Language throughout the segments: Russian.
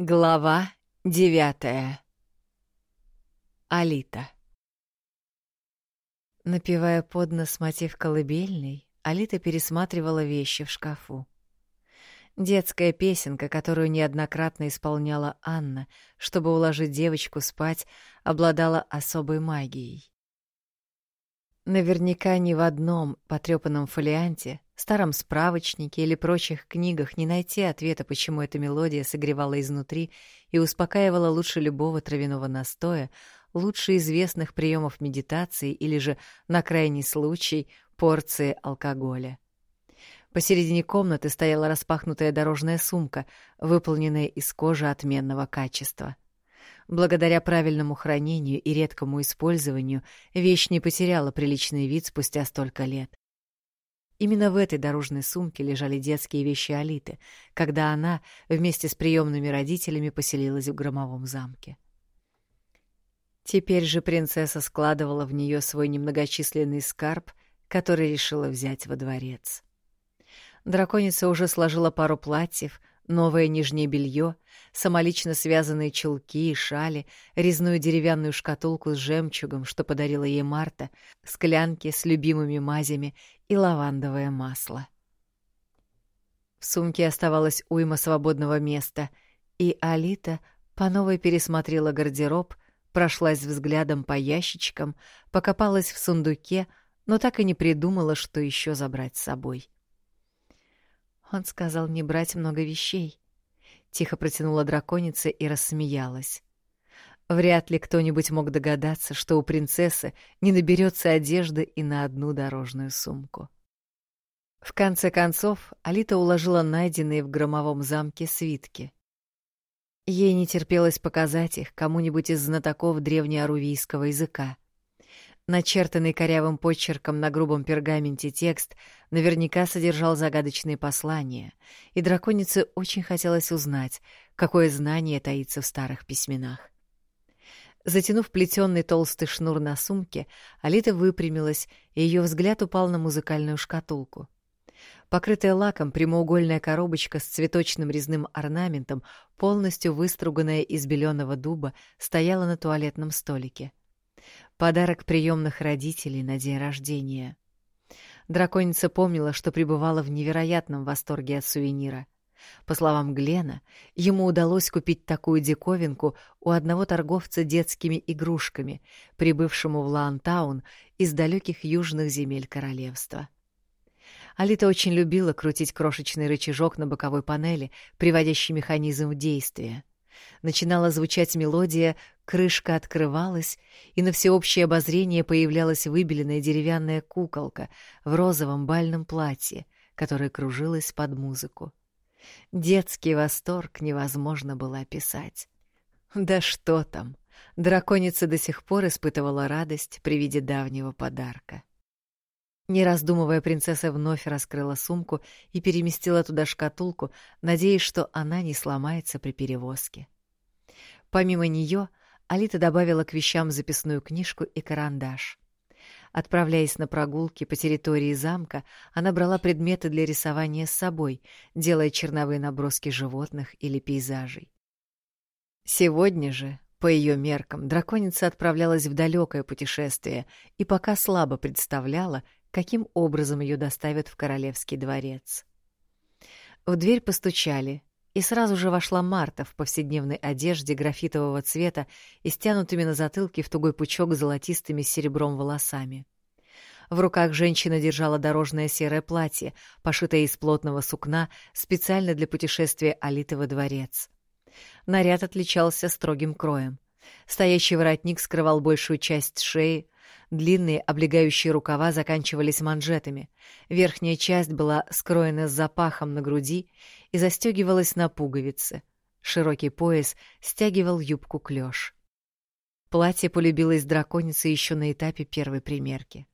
Глава девятая. Алита. Напевая под нос мотив колыбельной, Алита пересматривала вещи в шкафу. Детская песенка, которую неоднократно исполняла Анна, чтобы уложить девочку спать, обладала особой магией. Наверняка ни в одном потрёпанном фолианте старом справочнике или прочих книгах не найти ответа, почему эта мелодия согревала изнутри и успокаивала лучше любого травяного настоя, лучше известных приемов медитации или же, на крайний случай, порции алкоголя. Посередине комнаты стояла распахнутая дорожная сумка, выполненная из кожи отменного качества. Благодаря правильному хранению и редкому использованию вещь не потеряла приличный вид спустя столько лет. Именно в этой дорожной сумке лежали детские вещи Алиты, когда она вместе с приемными родителями поселилась в громовом замке. Теперь же принцесса складывала в нее свой немногочисленный скарб, который решила взять во дворец. Драконица уже сложила пару платьев, новое нижнее белье, самолично связанные чулки и шали, резную деревянную шкатулку с жемчугом, что подарила ей Марта, склянки с любимыми мазями и лавандовое масло. В сумке оставалось уйма свободного места, и Алита по новой пересмотрела гардероб, прошлась взглядом по ящичкам, покопалась в сундуке, но так и не придумала, что еще забрать с собой. Он сказал не брать много вещей. Тихо протянула драконица и рассмеялась. Вряд ли кто-нибудь мог догадаться, что у принцессы не наберется одежды и на одну дорожную сумку. В конце концов, Алита уложила найденные в громовом замке свитки. Ей не терпелось показать их кому-нибудь из знатоков древнеарувийского языка. Начертанный корявым почерком на грубом пергаменте текст наверняка содержал загадочные послания, и драконице очень хотелось узнать, какое знание таится в старых письменах. Затянув плетённый толстый шнур на сумке, Алита выпрямилась, и её взгляд упал на музыкальную шкатулку. Покрытая лаком прямоугольная коробочка с цветочным резным орнаментом, полностью выструганная из беленого дуба, стояла на туалетном столике. Подарок приемных родителей на день рождения. Драконица помнила, что пребывала в невероятном восторге от сувенира — по словам Глена, ему удалось купить такую диковинку у одного торговца детскими игрушками, прибывшему в Лаантаун из далеких южных земель королевства. Алита очень любила крутить крошечный рычажок на боковой панели, приводящий механизм в действие. Начинала звучать мелодия, крышка открывалась, и на всеобщее обозрение появлялась выбеленная деревянная куколка в розовом бальном платье, которая кружилась под музыку. Детский восторг невозможно было описать. Да что там, драконица до сих пор испытывала радость при виде давнего подарка. Не раздумывая, принцесса вновь раскрыла сумку и переместила туда шкатулку, надеясь, что она не сломается при перевозке. Помимо нее, Алита добавила к вещам записную книжку и карандаш. Отправляясь на прогулки по территории замка, она брала предметы для рисования с собой, делая черновые наброски животных или пейзажей. Сегодня же, по ее меркам, драконица отправлялась в далекое путешествие и пока слабо представляла, каким образом ее доставят в королевский дворец. В дверь постучали, и сразу же вошла Марта в повседневной одежде графитового цвета и стянутыми на затылке в тугой пучок золотистыми с серебром волосами. В руках женщина держала дорожное серое платье, пошитое из плотного сукна специально для путешествия Алиты во дворец. Наряд отличался строгим кроем. Стоящий воротник скрывал большую часть шеи, длинные облегающие рукава заканчивались манжетами, верхняя часть была скроена с запахом на груди и застегивалась на пуговицы. Широкий пояс стягивал юбку клёш. Платье полюбилось драконице еще на этапе первой примерки.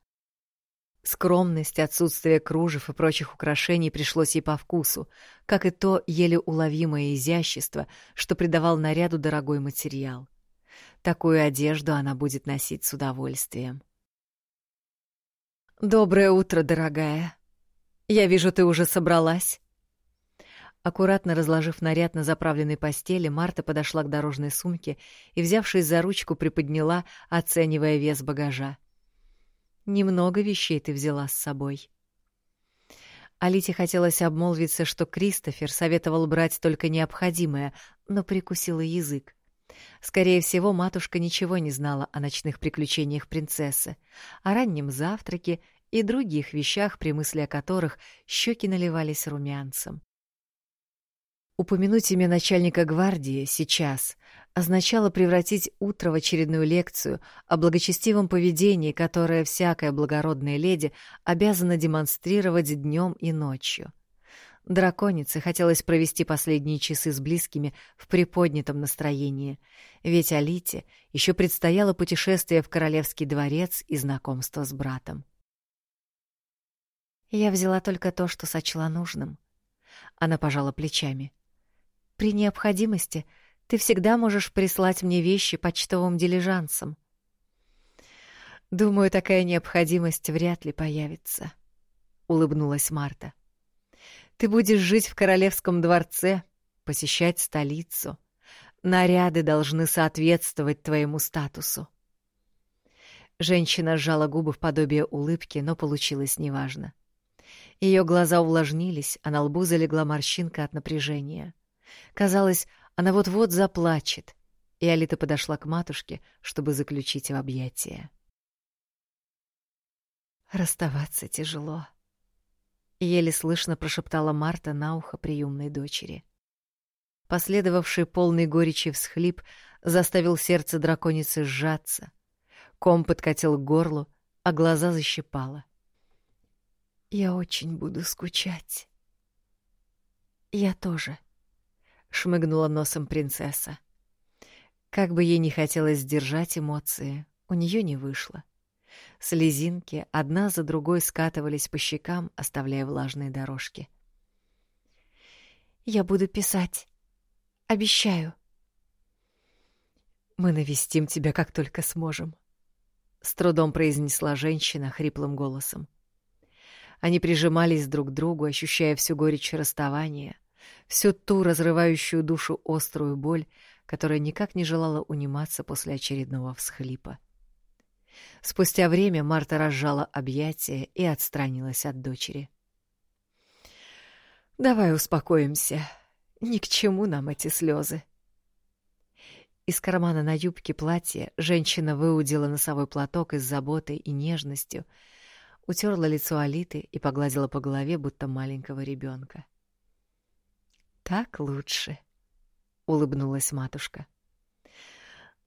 Скромность, отсутствие кружев и прочих украшений пришлось ей по вкусу, как и то еле уловимое изящество, что придавал наряду дорогой материал. Такую одежду она будет носить с удовольствием. «Доброе утро, дорогая. Я вижу, ты уже собралась». Аккуратно разложив наряд на заправленной постели, Марта подошла к дорожной сумке и, взявшись за ручку, приподняла, оценивая вес багажа. «Немного вещей ты взяла с собой». Алите хотелось обмолвиться, что Кристофер советовал брать только необходимое, но прикусила язык. Скорее всего, матушка ничего не знала о ночных приключениях принцессы, о раннем завтраке и других вещах, при мысли о которых щеки наливались румянцем. Упомянуть имя начальника гвардии сейчас означало превратить утро в очередную лекцию о благочестивом поведении, которое всякая благородная леди обязана демонстрировать днем и ночью. Драконице хотелось провести последние часы с близкими в приподнятом настроении, ведь Алите еще предстояло путешествие в королевский дворец и знакомство с братом. «Я взяла только то, что сочла нужным». Она пожала плечами. — при необходимости ты всегда можешь прислать мне вещи почтовым дилижансом. Думаю, такая необходимость вряд ли появится, улыбнулась Марта. Ты будешь жить в королевском дворце, посещать столицу. Наряды должны соответствовать твоему статусу. Женщина сжала губы в подобие улыбки, но получилось неважно. Ее глаза увлажнились, а на лбу залегла морщинка от напряжения. Казалось, она вот-вот заплачет, и Алита подошла к матушке, чтобы заключить в объятия. «Расставаться тяжело», — еле слышно прошептала Марта на ухо приемной дочери. Последовавший полный горечи всхлип заставил сердце драконицы сжаться. Ком подкатил к горлу, а глаза защипало. «Я очень буду скучать». «Я тоже», шмыгнула носом принцесса. Как бы ей не хотелось сдержать эмоции, у нее не вышло. Слезинки одна за другой скатывались по щекам, оставляя влажные дорожки. «Я буду писать. Обещаю». «Мы навестим тебя, как только сможем», — с трудом произнесла женщина хриплым голосом. Они прижимались друг к другу, ощущая всю горечь расставания, всю ту разрывающую душу острую боль, которая никак не желала униматься после очередного всхлипа. Спустя время Марта разжала объятия и отстранилась от дочери. «Давай успокоимся. Ни к чему нам эти слезы». Из кармана на юбке платья женщина выудила носовой платок из заботой и нежностью, утерла лицо Алиты и погладила по голове, будто маленького ребенка. Так лучше, улыбнулась матушка.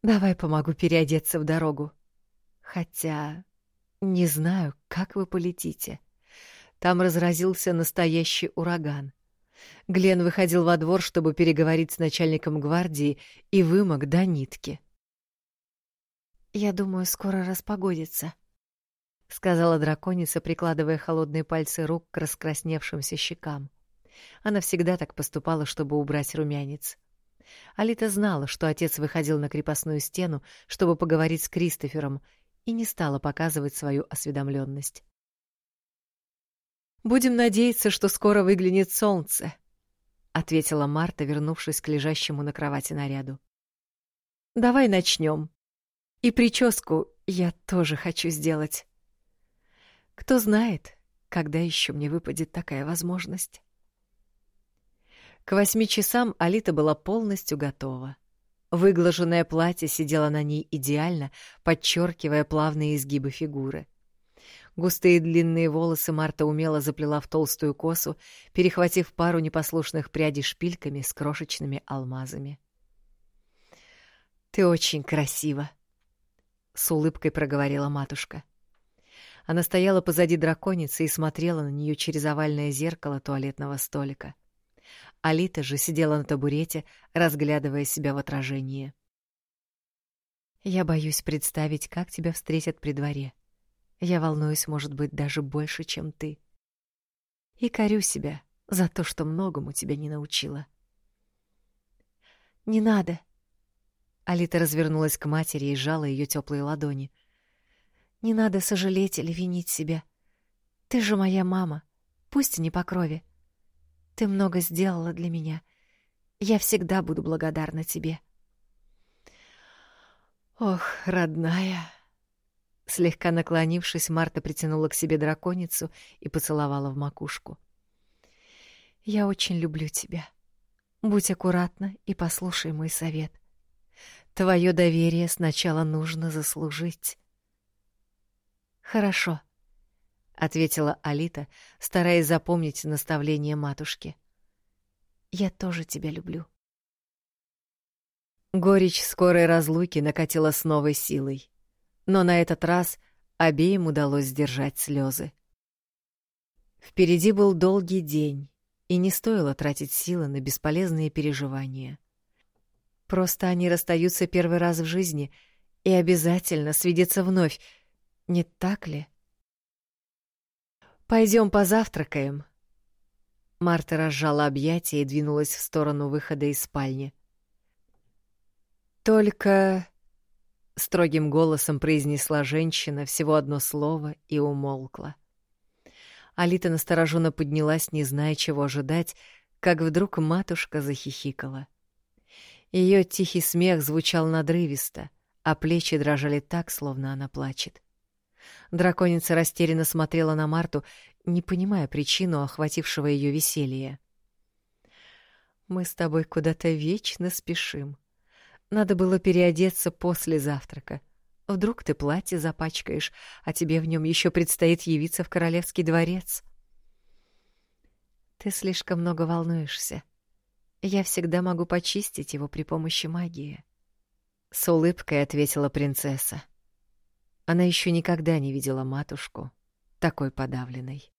Давай помогу переодеться в дорогу. Хотя не знаю, как вы полетите. Там разразился настоящий ураган. Глен выходил во двор, чтобы переговорить с начальником гвардии, и вымок до нитки. «Я думаю, скоро распогодится», — сказала драконица, прикладывая холодные пальцы рук к раскрасневшимся щекам. Она всегда так поступала, чтобы убрать румянец. Алита знала, что отец выходил на крепостную стену, чтобы поговорить с Кристофером, и не стала показывать свою осведомленность. «Будем надеяться, что скоро выглянет солнце», — ответила Марта, вернувшись к лежащему на кровати наряду. «Давай начнем. И прическу я тоже хочу сделать. Кто знает, когда еще мне выпадет такая возможность». К восьми часам Алита была полностью готова. Выглаженное платье сидело на ней идеально, подчеркивая плавные изгибы фигуры. Густые длинные волосы Марта умело заплела в толстую косу, перехватив пару непослушных прядей шпильками с крошечными алмазами. «Ты очень красива», — с улыбкой проговорила матушка. Она стояла позади драконицы и смотрела на нее через овальное зеркало туалетного столика. — Алита же сидела на табурете, разглядывая себя в отражении. «Я боюсь представить, как тебя встретят при дворе. Я волнуюсь, может быть, даже больше, чем ты. И корю себя за то, что многому тебя не научила». «Не надо!» Алита развернулась к матери и сжала ее теплые ладони. «Не надо сожалеть или винить себя. Ты же моя мама, пусть и не по крови. Ты много сделала для меня. Я всегда буду благодарна тебе. Ох, родная. Слегка наклонившись, Марта притянула к себе драконицу и поцеловала в макушку. Я очень люблю тебя. Будь аккуратна и послушай мой совет. Твое доверие сначала нужно заслужить. Хорошо, ответила Алита, стараясь запомнить наставление матушки. Я тоже тебя люблю. Горечь скорой разлуки накатила с новой силой, но на этот раз обеим удалось сдержать слезы. Впереди был долгий день, и не стоило тратить силы на бесполезные переживания. Просто они расстаются первый раз в жизни и обязательно свидятся вновь, не так ли? Пойдем позавтракаем. Марта разжала объятия и двинулась в сторону выхода из спальни. Только строгим голосом произнесла женщина всего одно слово и умолкла. Алита настороженно поднялась, не зная, чего ожидать, как вдруг матушка захихикала. Ее тихий смех звучал надрывисто, а плечи дрожали так, словно она плачет. Драконица растерянно смотрела на Марту, не понимая причину охватившего ее веселья. «Мы с тобой куда-то вечно спешим», надо было переодеться после завтрака. Вдруг ты платье запачкаешь, а тебе в нем еще предстоит явиться в королевский дворец. Ты слишком много волнуешься. Я всегда могу почистить его при помощи магии. С улыбкой ответила принцесса. Она еще никогда не видела матушку такой подавленной.